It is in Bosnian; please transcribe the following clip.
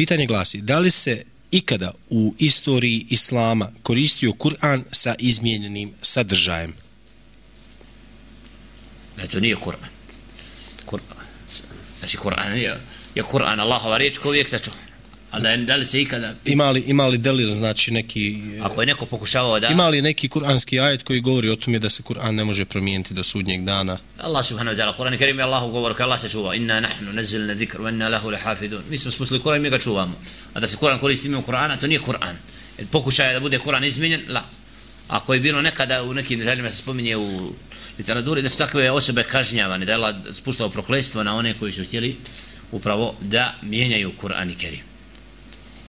pitanje glasi, da li se ikada u istoriji Islama koristio Kur'an sa izmijenjenim sadržajem? Ne, to nije Kur'an. Kur'an. Znači, Kur'an je, je Kur'an, Allahova riječ ko uvijek sačuva. A da, da li se ikada... Imali, imali delil, znači neki... Ako je neko pokušavao da... Imali neki kuranski ajet koji govori o tome da se Kur'an ne može promijeniti do sudnjeg dana? Allah subhanahu wa ta'ala, Kur'an Kerim je Allahu govor, kao Allah se čuva, inna nahnu nazzilna dhikr, wa inna lahu lahafidun. Mi smo spustili Kur'an i mi ga čuvamo. A da se Kur'an koristi imam Kur'ana, to nije Kur'an. Pokušaj da bude Kur'an izmijenjen, la. Ako je bilo nekada u nekim detaljima se spominje u literaturi da su takve osobe kažnjavane, da je Allah spuštao proklestvo na one koji su htjeli upravo da mijenjaju Kur'an i Kerim.